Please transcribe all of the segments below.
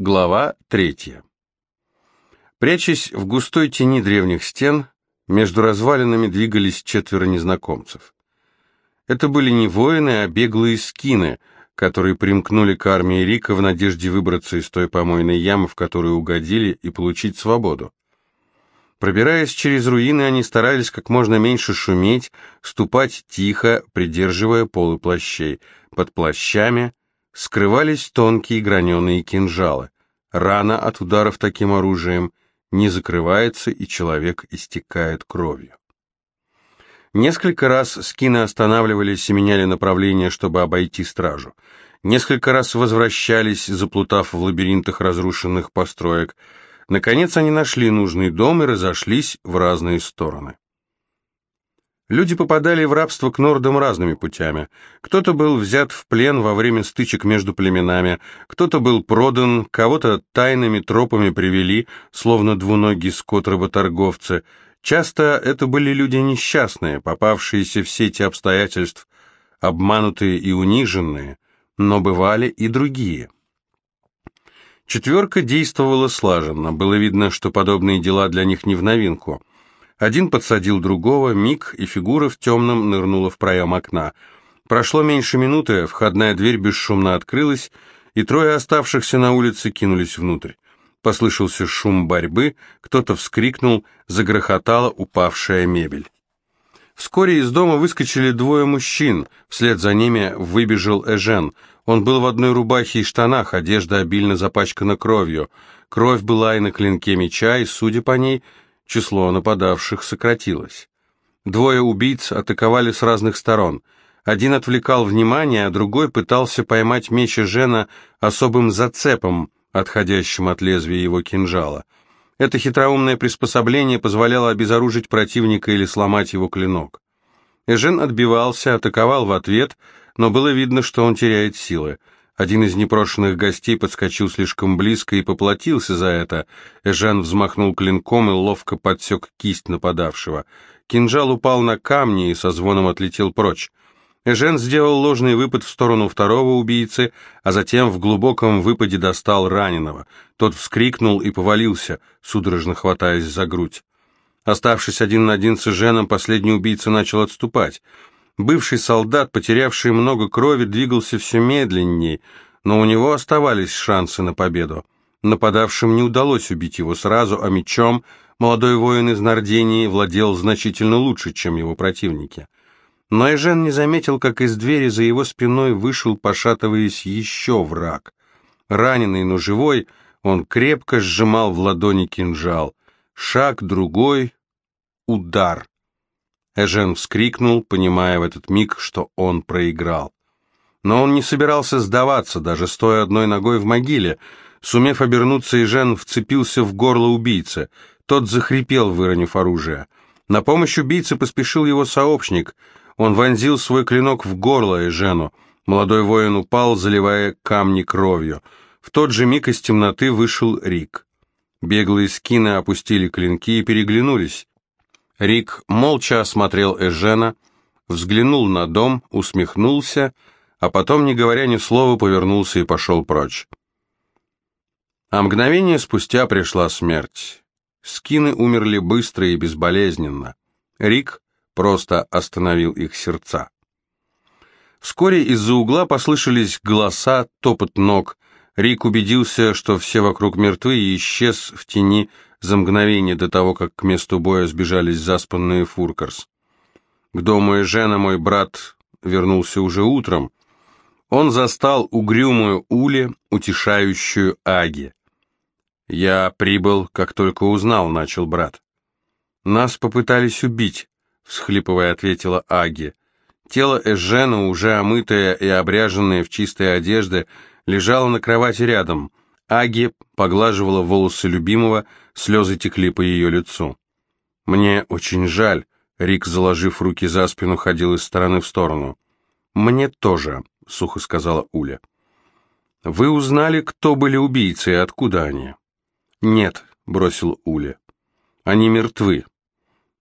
Глава третья. Прячась в густой тени древних стен, между развалинами двигались четверо незнакомцев. Это были не воины, а беглые скины, которые примкнули к армии Рика в надежде выбраться из той помойной ямы, в которую угодили, и получить свободу. Пробираясь через руины, они старались как можно меньше шуметь, ступать тихо, придерживая полы плащей. Под плащами скрывались тонкие граненые кинжалы. Рана от ударов таким оружием не закрывается, и человек истекает кровью. Несколько раз скины останавливались и меняли направление, чтобы обойти стражу. Несколько раз возвращались, заплутав в лабиринтах разрушенных построек. Наконец они нашли нужный дом и разошлись в разные стороны. Люди попадали в рабство к нордам разными путями. Кто-то был взят в плен во время стычек между племенами, кто-то был продан, кого-то тайными тропами привели, словно двуногий скот-работорговцы. Часто это были люди несчастные, попавшиеся в сети обстоятельств, обманутые и униженные, но бывали и другие. Четверка действовала слаженно, было видно, что подобные дела для них не в новинку. Один подсадил другого, миг, и фигура в темном нырнула в проем окна. Прошло меньше минуты, входная дверь бесшумно открылась, и трое оставшихся на улице кинулись внутрь. Послышался шум борьбы, кто-то вскрикнул, загрохотала упавшая мебель. Вскоре из дома выскочили двое мужчин, вслед за ними выбежал Эжен. Он был в одной рубахе и штанах, одежда обильно запачкана кровью. Кровь была и на клинке меча, и, судя по ней, число нападавших сократилось. Двое убийц атаковали с разных сторон. Один отвлекал внимание, а другой пытался поймать меч Жена особым зацепом, отходящим от лезвия его кинжала. Это хитроумное приспособление позволяло обезоружить противника или сломать его клинок. Эжен отбивался, атаковал в ответ, но было видно, что он теряет силы. Один из непрошенных гостей подскочил слишком близко и поплатился за это. Эжен взмахнул клинком и ловко подсек кисть нападавшего. Кинжал упал на камни и со звоном отлетел прочь. Эжен сделал ложный выпад в сторону второго убийцы, а затем в глубоком выпаде достал раненого. Тот вскрикнул и повалился, судорожно хватаясь за грудь. Оставшись один на один с Эженом, последний убийца начал отступать. Бывший солдат, потерявший много крови, двигался все медленнее, но у него оставались шансы на победу. Нападавшим не удалось убить его сразу, а мечом молодой воин из Нардении владел значительно лучше, чем его противники. Но Эжен не заметил, как из двери за его спиной вышел, пошатываясь, еще враг. Раненый, но живой, он крепко сжимал в ладони кинжал. Шаг другой — удар. Эжен вскрикнул, понимая в этот миг, что он проиграл. Но он не собирался сдаваться, даже стоя одной ногой в могиле. Сумев обернуться, Эжен вцепился в горло убийцы. Тот захрипел, выронив оружие. На помощь убийце поспешил его сообщник. Он вонзил свой клинок в горло Эжену. Молодой воин упал, заливая камни кровью. В тот же миг из темноты вышел Рик. Беглые скины опустили клинки и переглянулись. Рик молча осмотрел Эжена, взглянул на дом, усмехнулся, а потом, не говоря ни слова, повернулся и пошел прочь. А мгновение спустя пришла смерть. Скины умерли быстро и безболезненно. Рик просто остановил их сердца. Вскоре из-за угла послышались голоса, топот ног. Рик убедился, что все вокруг мертвы и исчез в тени за мгновение до того, как к месту боя сбежались заспанные Фуркарс. К дому Эжена мой брат вернулся уже утром. Он застал угрюмую Ули, утешающую Аги. «Я прибыл, как только узнал», — начал брат. «Нас попытались убить», — всхлипывая ответила Аги. Тело Эжена, уже омытое и обряженное в чистые одежды, лежало на кровати рядом. Аги поглаживала волосы любимого, слезы текли по ее лицу. «Мне очень жаль», — Рик, заложив руки за спину, ходил из стороны в сторону. «Мне тоже», — сухо сказала Уля. «Вы узнали, кто были убийцы и откуда они?» «Нет», — бросил Уля. «Они мертвы».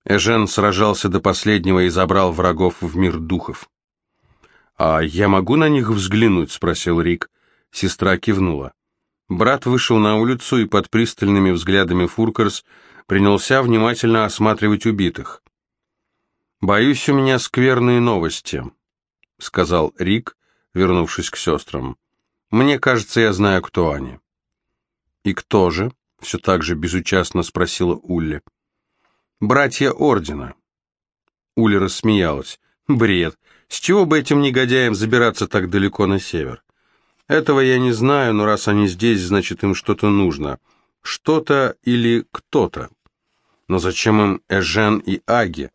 Эжен сражался до последнего и забрал врагов в мир духов. «А я могу на них взглянуть?» — спросил Рик. Сестра кивнула. Брат вышел на улицу и под пристальными взглядами Фуркерс принялся внимательно осматривать убитых. «Боюсь, у меня скверные новости», — сказал Рик, вернувшись к сестрам. «Мне кажется, я знаю, кто они». «И кто же?» — все так же безучастно спросила Улли. «Братья Ордена». Улли рассмеялась. «Бред. С чего бы этим негодяям забираться так далеко на север? Этого я не знаю, но раз они здесь, значит им что-то нужно. Что-то или кто-то. Но зачем им Эжен и Аги?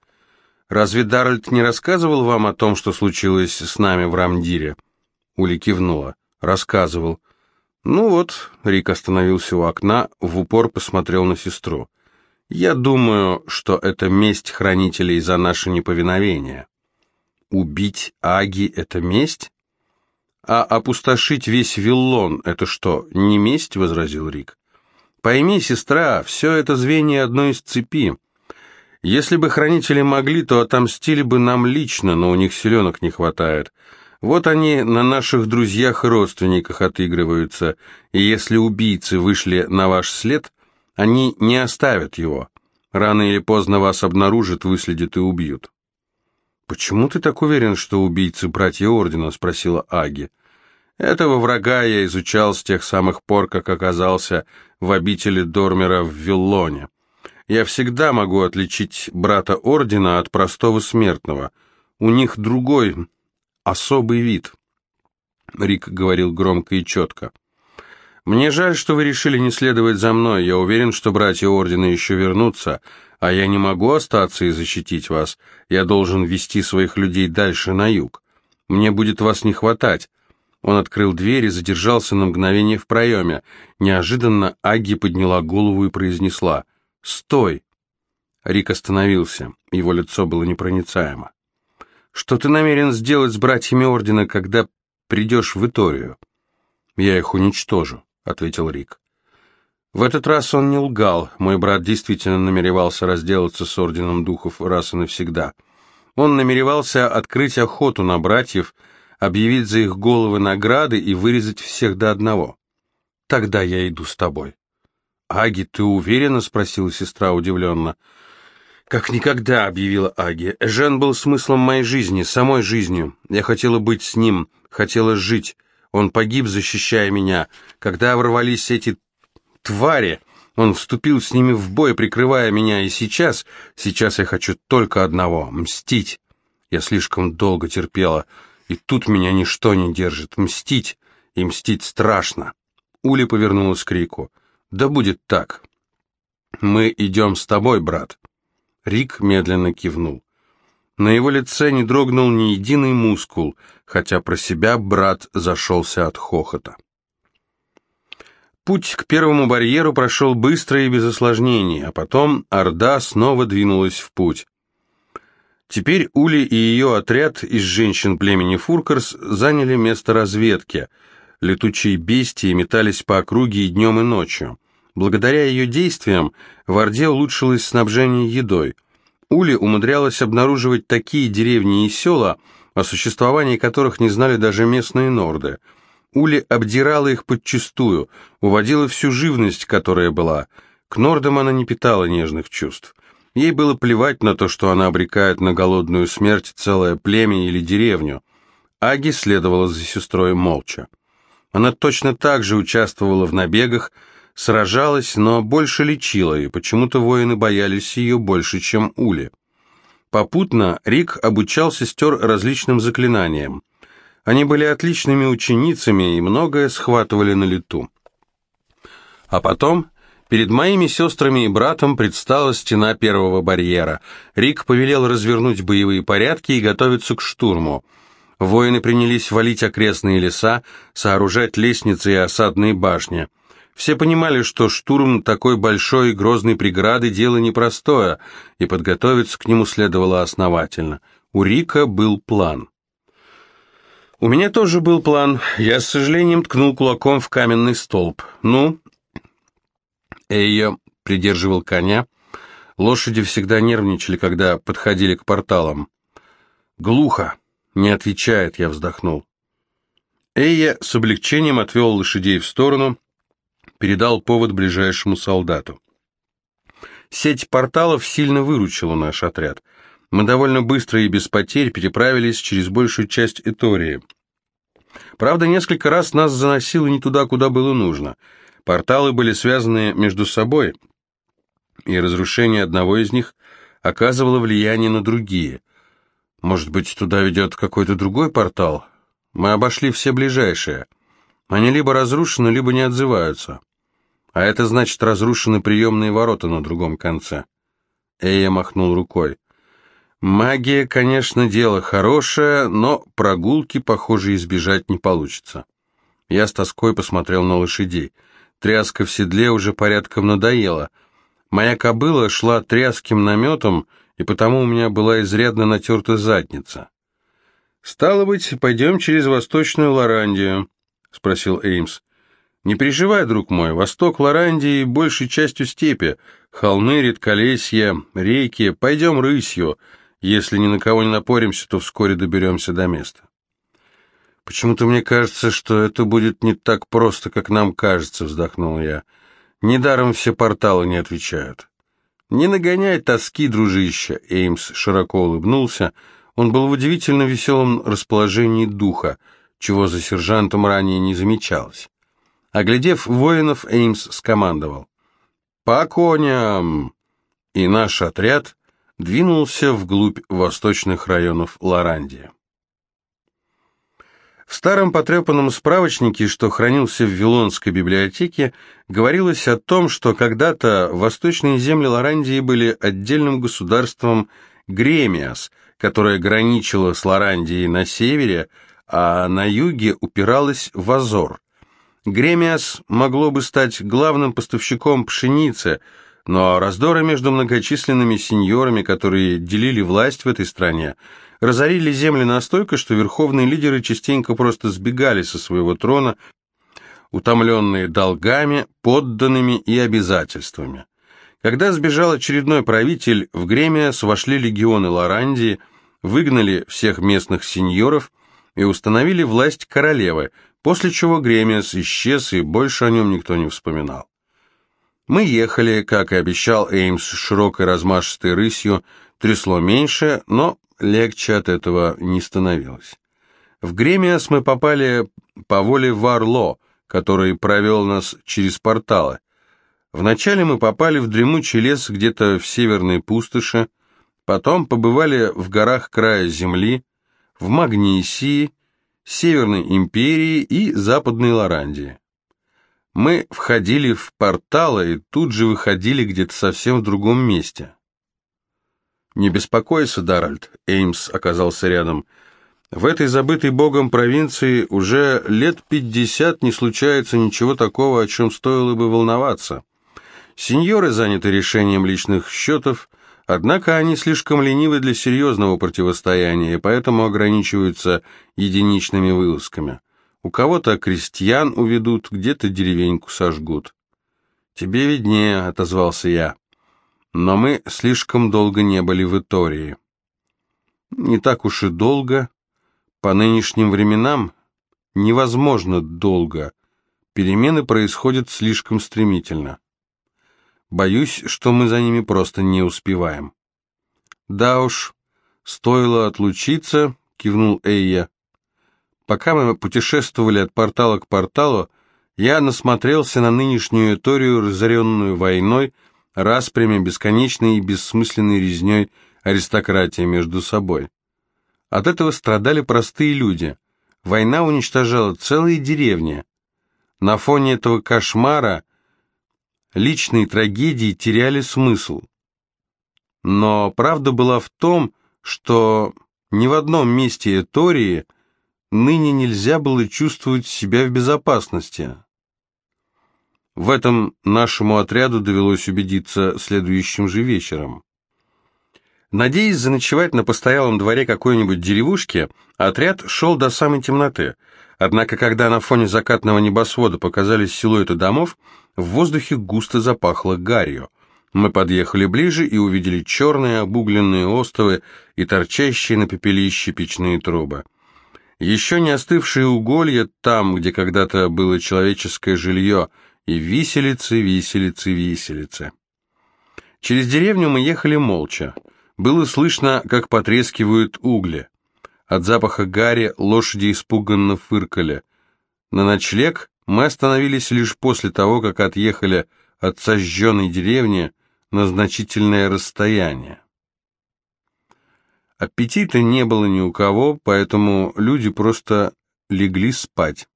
Разве Даральд не рассказывал вам о том, что случилось с нами в Рамдире? Ули кивнула. Рассказывал. Ну вот, Рик остановился у окна, в упор посмотрел на сестру. Я думаю, что это месть хранителей за наше неповиновение. Убить Аги — это месть? А опустошить весь Виллон — это что, не месть? — возразил Рик. Пойми, сестра, все это звенья одной из цепи. Если бы хранители могли, то отомстили бы нам лично, но у них селенок не хватает. Вот они на наших друзьях и родственниках отыгрываются, и если убийцы вышли на ваш след, они не оставят его. Рано или поздно вас обнаружат, выследят и убьют. «Почему ты так уверен, что убийцы братья Ордена?» — спросила Аги. «Этого врага я изучал с тех самых пор, как оказался в обители Дормера в Виллоне. Я всегда могу отличить брата Ордена от простого смертного. У них другой, особый вид». Рик говорил громко и четко. «Мне жаль, что вы решили не следовать за мной. Я уверен, что братья Ордена еще вернутся, а я не могу остаться и защитить вас. Я должен вести своих людей дальше на юг. Мне будет вас не хватать. Он открыл дверь и задержался на мгновение в проеме. Неожиданно Аги подняла голову и произнесла «Стой!». Рик остановился. Его лицо было непроницаемо. «Что ты намерен сделать с братьями Ордена, когда придешь в Иторию?» «Я их уничтожу», — ответил Рик. В этот раз он не лгал, мой брат действительно намеревался разделаться с Орденом Духов раз и навсегда. Он намеревался открыть охоту на братьев, объявить за их головы награды и вырезать всех до одного. «Тогда я иду с тобой». «Аги, ты уверена?» — спросила сестра удивленно. «Как никогда», — объявила Аги. «Жен был смыслом моей жизни, самой жизнью. Я хотела быть с ним, хотела жить. Он погиб, защищая меня. Когда ворвались эти твари! Он вступил с ними в бой, прикрывая меня, и сейчас, сейчас я хочу только одного — мстить. Я слишком долго терпела, и тут меня ничто не держит. Мстить, и мстить страшно. Ули повернулась к Рику. «Да будет так. Мы идем с тобой, брат». Рик медленно кивнул. На его лице не дрогнул ни единый мускул, хотя про себя брат зашелся от хохота. Путь к первому барьеру прошел быстро и без осложнений, а потом Орда снова двинулась в путь. Теперь Ули и ее отряд из женщин племени Фуркерс заняли место разведки. Летучие бестии метались по округе и днем, и ночью. Благодаря ее действиям в Орде улучшилось снабжение едой. Ули умудрялась обнаруживать такие деревни и села, о существовании которых не знали даже местные норды – Ули обдирала их подчистую, уводила всю живность, которая была. К нордам она не питала нежных чувств. Ей было плевать на то, что она обрекает на голодную смерть целое племя или деревню. Аги следовала за сестрой молча. Она точно так же участвовала в набегах, сражалась, но больше лечила, и почему-то воины боялись ее больше, чем Ули. Попутно Рик обучал сестер различным заклинаниям. Они были отличными ученицами и многое схватывали на лету. А потом перед моими сестрами и братом предстала стена первого барьера. Рик повелел развернуть боевые порядки и готовиться к штурму. Воины принялись валить окрестные леса, сооружать лестницы и осадные башни. Все понимали, что штурм такой большой и грозной преграды – дело непростое, и подготовиться к нему следовало основательно. У Рика был план. У меня тоже был план. Я с сожалением ткнул кулаком в каменный столб. Ну? Эйо придерживал коня. Лошади всегда нервничали, когда подходили к порталам. Глухо. Не отвечает, я вздохнул. Эйя с облегчением отвел лошадей в сторону, передал повод ближайшему солдату. Сеть порталов сильно выручила наш отряд. Мы довольно быстро и без потерь переправились через большую часть Этории. Правда, несколько раз нас заносило не туда, куда было нужно. Порталы были связаны между собой, и разрушение одного из них оказывало влияние на другие. Может быть, туда ведет какой-то другой портал? Мы обошли все ближайшие. Они либо разрушены, либо не отзываются. А это значит, разрушены приемные ворота на другом конце. Эя махнул рукой. Магия, конечно, дело хорошее, но прогулки, похоже, избежать не получится. Я с тоской посмотрел на лошадей. Тряска в седле уже порядком надоела. Моя кобыла шла тряским наметом, и потому у меня была изрядно натерта задница. «Стало быть, пойдем через Восточную Лорандию», — спросил Эймс. «Не переживай, друг мой, восток Лорандии большей частью степи, холмы, редколесья, реки, пойдем рысью. Если ни на кого не напоримся, то вскоре доберемся до места». «Почему-то мне кажется, что это будет не так просто, как нам кажется», — вздохнул я. «Недаром все порталы не отвечают». «Не нагоняй тоски, дружище», — Эймс широко улыбнулся. Он был в удивительно веселом расположении духа, чего за сержантом ранее не замечалось. Оглядев воинов, Эймс скомандовал. «По коням!» И наш отряд двинулся вглубь восточных районов Лорандии. В старом потрепанном справочнике, что хранился в Вилонской библиотеке, говорилось о том, что когда-то восточные земли Лорандии были отдельным государством Гремиас, которое граничило с Лорандией на севере, а на юге упиралось в Азор. Гремиас могло бы стать главным поставщиком пшеницы, но раздоры между многочисленными сеньорами, которые делили власть в этой стране, разорили земли настолько, что верховные лидеры частенько просто сбегали со своего трона, утомленные долгами, подданными и обязательствами. Когда сбежал очередной правитель, в Гремиас вошли легионы Лорандии, выгнали всех местных сеньоров и установили власть королевы, после чего Гремиас исчез, и больше о нем никто не вспоминал. Мы ехали, как и обещал Эймс, широкой размашистой рысью, трясло меньше, но легче от этого не становилось. В Гремиас мы попали по воле Варло, который провел нас через порталы. Вначале мы попали в дремучий лес где-то в северной пустоши, потом побывали в горах края земли, в Магнисии, Северной империи и Западной Лорандии. Мы входили в порталы и тут же выходили где-то совсем в другом месте. «Не беспокойся, Даральд», — Эймс оказался рядом. «В этой забытой богом провинции уже лет пятьдесят не случается ничего такого, о чем стоило бы волноваться. Сеньоры заняты решением личных счетов, однако они слишком ленивы для серьезного противостояния, и поэтому ограничиваются единичными вылазками. У кого-то крестьян уведут, где-то деревеньку сожгут». «Тебе виднее», — отозвался я. Но мы слишком долго не были в Итории. Не так уж и долго. По нынешним временам невозможно долго. Перемены происходят слишком стремительно. Боюсь, что мы за ними просто не успеваем. Да уж, стоило отлучиться, кивнул Эйя. Пока мы путешествовали от портала к порталу, я насмотрелся на нынешнюю Эторию, разоренную войной, распрями, бесконечной и бессмысленной резней аристократии между собой. От этого страдали простые люди. Война уничтожала целые деревни. На фоне этого кошмара личные трагедии теряли смысл. Но правда была в том, что ни в одном месте Этории ныне нельзя было чувствовать себя в безопасности. В этом нашему отряду довелось убедиться следующим же вечером. Надеясь заночевать на постоялом дворе какой-нибудь деревушки, отряд шел до самой темноты. Однако, когда на фоне закатного небосвода показались силуэты домов, в воздухе густо запахло гарью. Мы подъехали ближе и увидели черные обугленные остовы и торчащие на пепелище печные трубы. Еще не остывшие уголья там, где когда-то было человеческое жилье, и виселицы, виселицы, виселицы. Через деревню мы ехали молча. Было слышно, как потрескивают угли. От запаха гари лошади испуганно фыркали. На ночлег мы остановились лишь после того, как отъехали от сожженной деревни на значительное расстояние. Аппетита не было ни у кого, поэтому люди просто легли спать.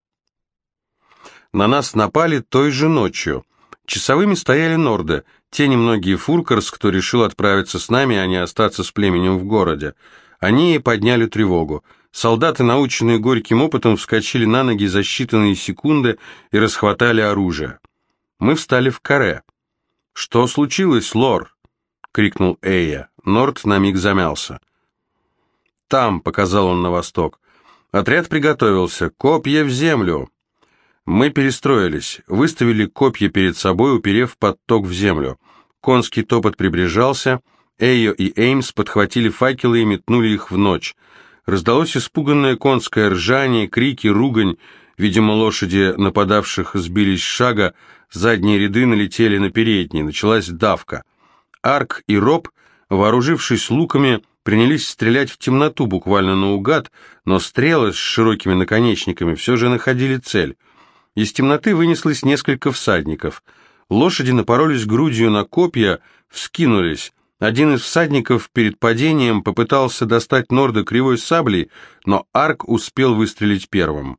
На нас напали той же ночью. Часовыми стояли норды, те немногие фуркарс, кто решил отправиться с нами, а не остаться с племенем в городе. Они подняли тревогу. Солдаты, наученные горьким опытом, вскочили на ноги за считанные секунды и расхватали оружие. Мы встали в каре. «Что случилось, лор?» — крикнул Эя. Норд на миг замялся. «Там», — показал он на восток. Отряд приготовился. «Копья в землю!» Мы перестроились, выставили копья перед собой, уперев подток в землю. Конский топот приближался, Эйо и Эймс подхватили факелы и метнули их в ночь. Раздалось испуганное конское ржание, крики, ругань. Видимо, лошади нападавших сбились с шага, задние ряды налетели на передние, началась давка. Арк и Роб, вооружившись луками, принялись стрелять в темноту буквально наугад, но стрелы с широкими наконечниками все же находили цель. Из темноты вынеслось несколько всадников. Лошади напоролись грудью на копья, вскинулись. Один из всадников перед падением попытался достать Норда кривой саблей, но Арк успел выстрелить первым.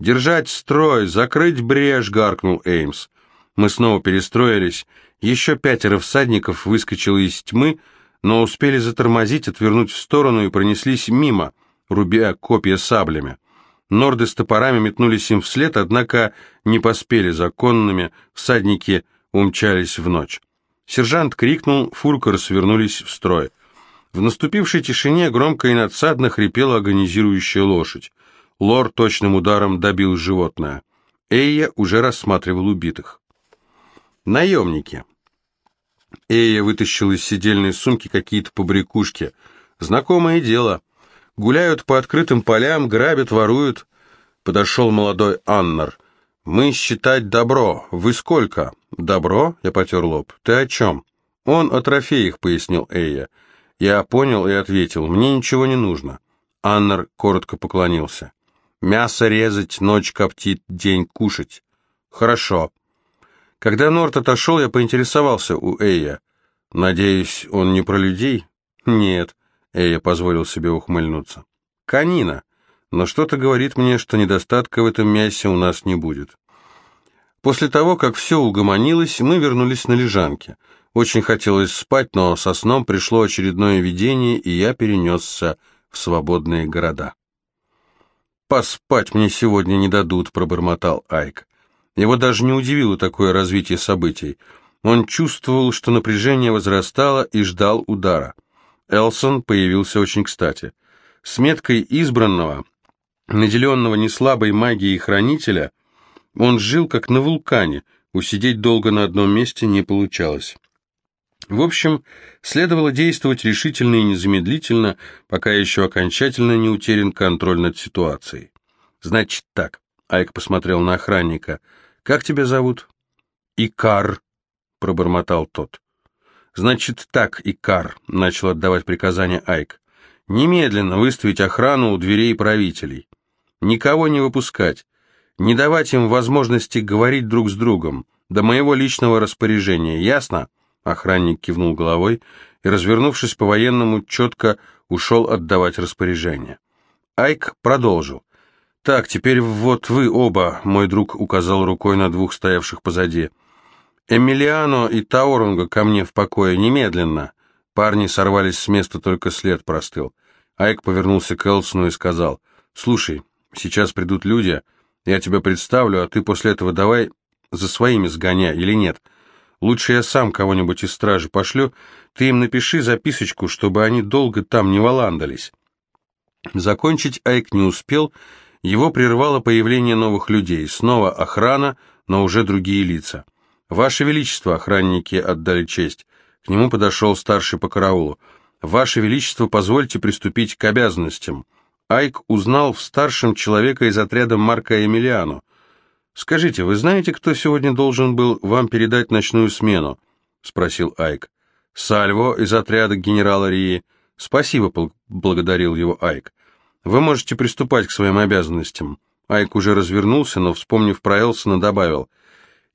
«Держать строй! Закрыть брешь!» — гаркнул Эймс. Мы снова перестроились. Еще пятеро всадников выскочило из тьмы, но успели затормозить, отвернуть в сторону и пронеслись мимо, рубя копья саблями. Норды с топорами метнулись им вслед, однако не поспели законными, всадники умчались в ночь. Сержант крикнул, фуркары свернулись в строй. В наступившей тишине громко и надсадно хрипела агонизирующая лошадь. Лор точным ударом добил животное. Эйя уже рассматривал убитых. Наемники. Эйя вытащил из сидельной сумки какие-то побрякушки. Знакомое дело. Гуляют по открытым полям, грабят, воруют. Подошел молодой Аннар. «Мы считать добро. Вы сколько?» «Добро?» — я потер лоб. «Ты о чем?» «Он о трофеях», — пояснил Эйя. Я понял и ответил. «Мне ничего не нужно». Аннар коротко поклонился. «Мясо резать, ночь коптит, день кушать». «Хорошо». Когда Норт отошел, я поинтересовался у Эйя. «Надеюсь, он не про людей?» «Нет». Эя позволил себе ухмыльнуться. «Канина. Но что-то говорит мне, что недостатка в этом мясе у нас не будет». После того, как все угомонилось, мы вернулись на лежанке. Очень хотелось спать, но со сном пришло очередное видение, и я перенесся в свободные города. «Поспать мне сегодня не дадут», — пробормотал Айк. Его даже не удивило такое развитие событий. Он чувствовал, что напряжение возрастало и ждал удара. Элсон появился очень кстати. С меткой избранного, наделенного неслабой магией хранителя, он жил как на вулкане, усидеть долго на одном месте не получалось. В общем, следовало действовать решительно и незамедлительно, пока еще окончательно не утерян контроль над ситуацией. «Значит так», — Айк посмотрел на охранника, — «как тебя зовут?» «Икар», — пробормотал тот. «Значит так, Икар», — начал отдавать приказания Айк. «Немедленно выставить охрану у дверей правителей. Никого не выпускать. Не давать им возможности говорить друг с другом. До моего личного распоряжения. Ясно?» Охранник кивнул головой и, развернувшись по-военному, четко ушел отдавать распоряжение. Айк продолжил. «Так, теперь вот вы оба», — мой друг указал рукой на двух стоявших позади. «Эмилиано и Таурунга ко мне в покое, немедленно!» Парни сорвались с места, только след простыл. Айк повернулся к Элсону и сказал, «Слушай, сейчас придут люди, я тебя представлю, а ты после этого давай за своими сгоняй или нет. Лучше я сам кого-нибудь из стражи пошлю, ты им напиши записочку, чтобы они долго там не валандались». Закончить Айк не успел, его прервало появление новых людей, снова охрана, но уже другие лица. «Ваше Величество!» — охранники отдали честь. К нему подошел старший по караулу. «Ваше Величество, позвольте приступить к обязанностям». Айк узнал в старшем человека из отряда Марка Эмилиану. «Скажите, вы знаете, кто сегодня должен был вам передать ночную смену?» — спросил Айк. «Сальво из отряда генерала Рии». «Спасибо», — благодарил его Айк. «Вы можете приступать к своим обязанностям». Айк уже развернулся, но, вспомнив про Элсона, добавил.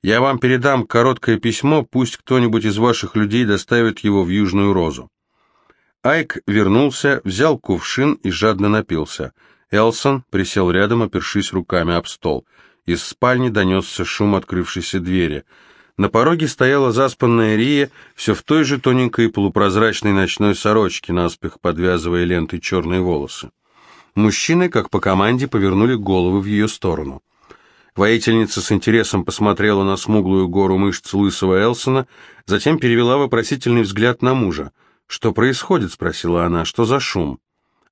«Я вам передам короткое письмо, пусть кто-нибудь из ваших людей доставит его в Южную Розу». Айк вернулся, взял кувшин и жадно напился. Элсон присел рядом, опершись руками об стол. Из спальни донесся шум открывшейся двери. На пороге стояла заспанная Рия, все в той же тоненькой полупрозрачной ночной сорочке, наспех подвязывая лентой черные волосы. Мужчины, как по команде, повернули головы в ее сторону. Воительница с интересом посмотрела на смуглую гору мышц лысого Элсона, затем перевела вопросительный взгляд на мужа. «Что происходит?» — спросила она. «Что за шум?»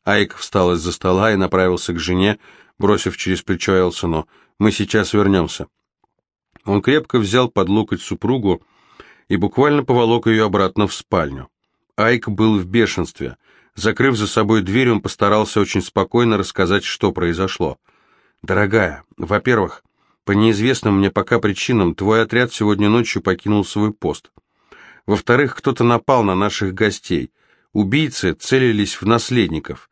Айк встал из-за стола и направился к жене, бросив через плечо Элсону. «Мы сейчас вернемся». Он крепко взял под локоть супругу и буквально поволок ее обратно в спальню. Айк был в бешенстве — Закрыв за собой дверь, он постарался очень спокойно рассказать, что произошло. «Дорогая, во-первых, по неизвестным мне пока причинам твой отряд сегодня ночью покинул свой пост. Во-вторых, кто-то напал на наших гостей. Убийцы целились в наследников.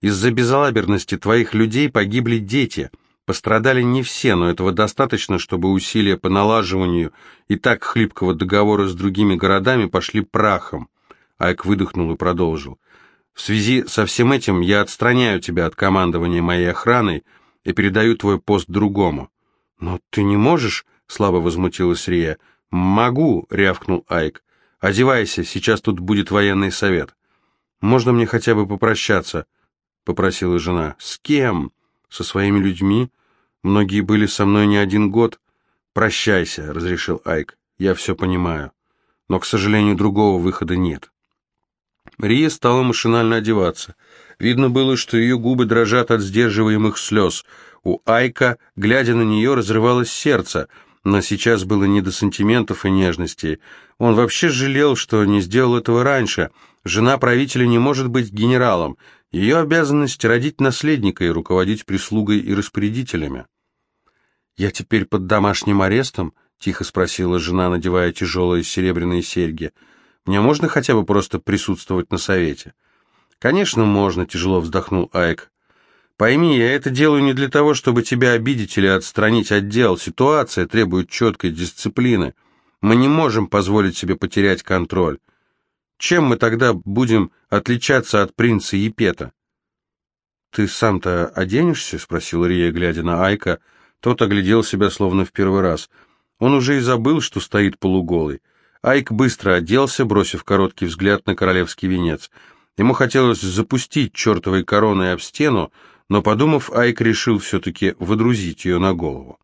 Из-за безалаберности твоих людей погибли дети. Пострадали не все, но этого достаточно, чтобы усилия по налаживанию и так хлипкого договора с другими городами пошли прахом. Айк выдохнул и продолжил. В связи со всем этим я отстраняю тебя от командования моей охраной и передаю твой пост другому». «Но ты не можешь?» — слабо возмутилась Рия. «Могу», — рявкнул Айк. «Одевайся, сейчас тут будет военный совет». «Можно мне хотя бы попрощаться?» — попросила жена. «С кем?» «Со своими людьми. Многие были со мной не один год». «Прощайся», — разрешил Айк. «Я все понимаю. Но, к сожалению, другого выхода нет». Рия стала машинально одеваться. Видно было, что ее губы дрожат от сдерживаемых слез. У Айка, глядя на нее, разрывалось сердце, но сейчас было не до сантиментов и нежностей. Он вообще жалел, что не сделал этого раньше. Жена правителя не может быть генералом. Ее обязанность родить наследника и руководить прислугой и распорядителями. «Я теперь под домашним арестом?» — тихо спросила жена, надевая тяжелые серебряные серьги. — мне можно хотя бы просто присутствовать на совете?» «Конечно, можно», — тяжело вздохнул Айк. «Пойми, я это делаю не для того, чтобы тебя обидеть или отстранить от дел. Ситуация требует четкой дисциплины. Мы не можем позволить себе потерять контроль. Чем мы тогда будем отличаться от принца Епета?» «Ты сам-то оденешься?» — спросил Рия, глядя на Айка. Тот оглядел себя словно в первый раз. Он уже и забыл, что стоит полуголый. Айк быстро оделся, бросив короткий взгляд на королевский венец. Ему хотелось запустить чертовой короной об стену, но, подумав, Айк решил все-таки водрузить ее на голову.